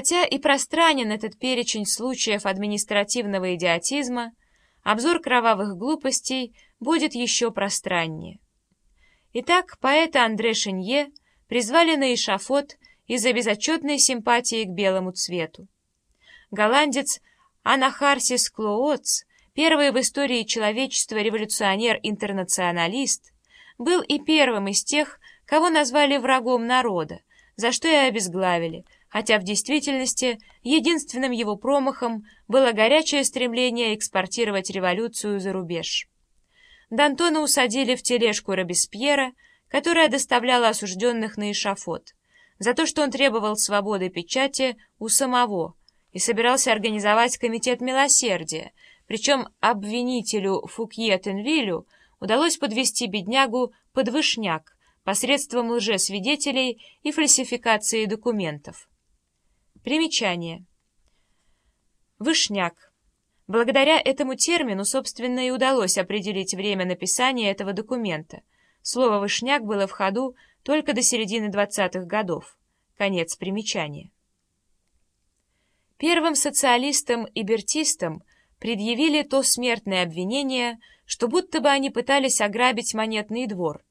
Хотя и пространен этот перечень случаев административного идиотизма, обзор кровавых глупостей будет еще пространнее. Итак, поэта Андре Шенье призвали на эшафот из-за безотчетной симпатии к белому цвету. Голландец Анахарсис Клооц, первый в истории человечества революционер-интернационалист, был и первым из тех, кого назвали врагом народа, за что и обезглавили – хотя в действительности единственным его промахом было горячее стремление экспортировать революцию за рубеж. Д'Антона усадили в тележку Робеспьера, которая доставляла осужденных на эшафот, за то, что он требовал свободы печати у самого и собирался организовать комитет милосердия, причем обвинителю Фукье Тенвилю удалось подвести беднягу под вышняк посредством лжесвидетелей и фальсификации документов. Примечание. Вышняк. Благодаря этому термину, собственно, и удалось определить время написания этого документа. Слово «вышняк» было в ходу только до середины 20-х годов. Конец примечания. Первым социалистам и бертистам предъявили то смертное обвинение, что будто бы они пытались ограбить монетный двор.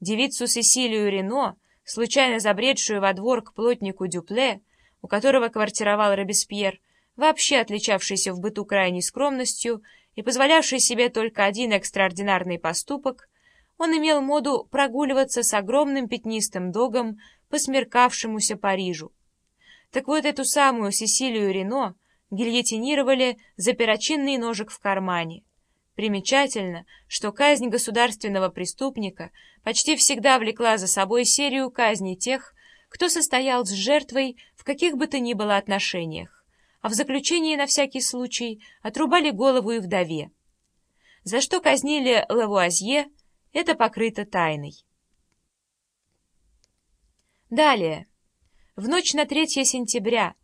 Девицу Сесилию Рено, случайно забредшую во двор к плотнику Дюпле, у которого квартировал Робеспьер, вообще отличавшийся в быту крайней скромностью и позволявший себе только один экстраординарный поступок, он имел моду прогуливаться с огромным пятнистым догом по смеркавшемуся Парижу. Так вот эту самую Сесилию Рено гильотинировали за перочинный ножик в кармане. Примечательно, что казнь государственного преступника почти всегда влекла за собой серию казней тех, кто состоял с жертвой в каких бы то ни было отношениях, а в заключении на всякий случай отрубали голову и вдове. За что казнили Лавуазье, это покрыто тайной. Далее. В ночь на 3 сентября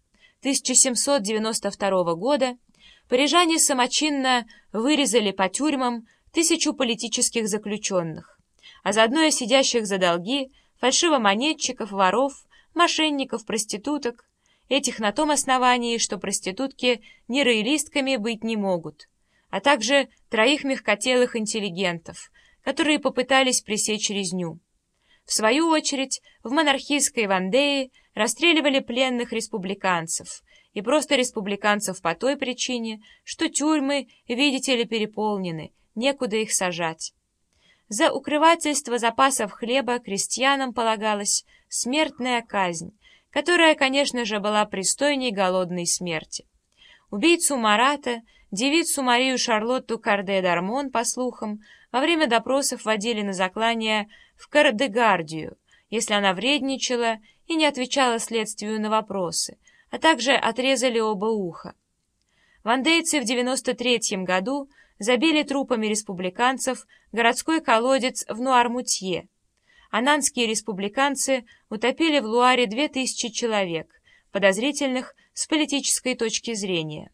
1792 года парижане самочинно вырезали по тюрьмам тысячу политических заключенных, а заодно и сидящих за долги фальшивомонетчиков, воров, мошенников, проституток, этих на том основании, что проститутки не роялистками быть не могут, а также троих мягкотелых интеллигентов, которые попытались пресечь резню. В свою очередь, в монархистской Вандее расстреливали пленных республиканцев, и просто республиканцев по той причине, что тюрьмы, видите ли, переполнены, некуда их сажать. За укрывательство запасов хлеба крестьянам полагалась смертная казнь, которая, конечно же, была пристойней голодной смерти. Убийцу Марата, девицу Марию Шарлотту Карде-Дармон, по слухам, во время допросов водили на заклание в Кардегардию, если она вредничала и не отвечала следствию на вопросы, а также отрезали оба уха. Вандейцы в 93 году забили трупами республиканцев городской колодец в Нуармутье. Ананские республиканцы утопили в Луаре две тысячи человек, подозрительных с политической точки зрения,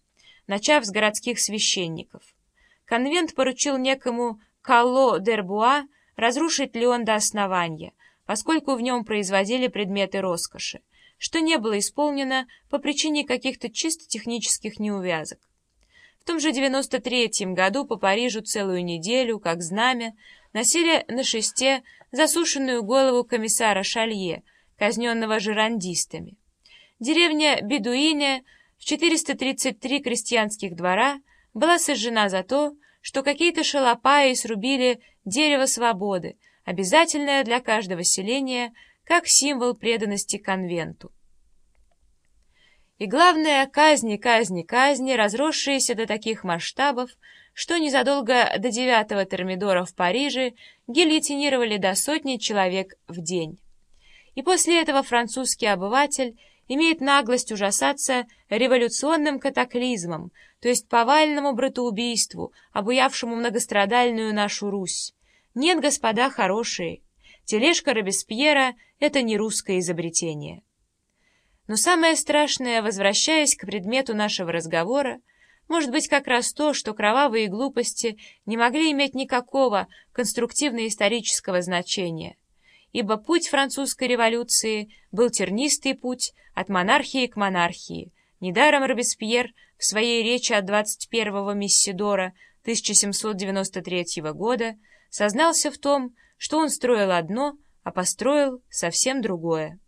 начав с городских священников. Конвент поручил некому Калло Дербуа разрушить Леон до основания, поскольку в нем производили предметы роскоши, что не было исполнено по причине каких-то чисто технических неувязок. В том же 93-м году по Парижу целую неделю, как знамя, носили на шесте засушенную голову комиссара Шалье, казненного жерандистами. Деревня Бедуине в 433 крестьянских двора была сожжена за то, что какие-то шалопаи срубили дерево свободы, обязательное для каждого селения, как символ преданности конвенту. И главное, казни, казни, казни, разросшиеся до таких масштабов, что незадолго до девятого термидора в Париже гильотинировали до сотни человек в день. И после этого французский обыватель имеет наглость ужасаться революционным катаклизмом, то есть повальному братоубийству, обуявшему многострадальную нашу Русь. Нет, господа хорошие, тележка Робеспьера — это не русское изобретение. Но самое страшное, возвращаясь к предмету нашего разговора, может быть как раз то, что кровавые глупости не могли иметь никакого конструктивно-исторического значения, ибо путь французской революции был тернистый путь от монархии к монархии. Недаром Робеспьер в своей речи от 21-го Мессидора 1793 года сознался в том, что он строил одно, а построил совсем другое.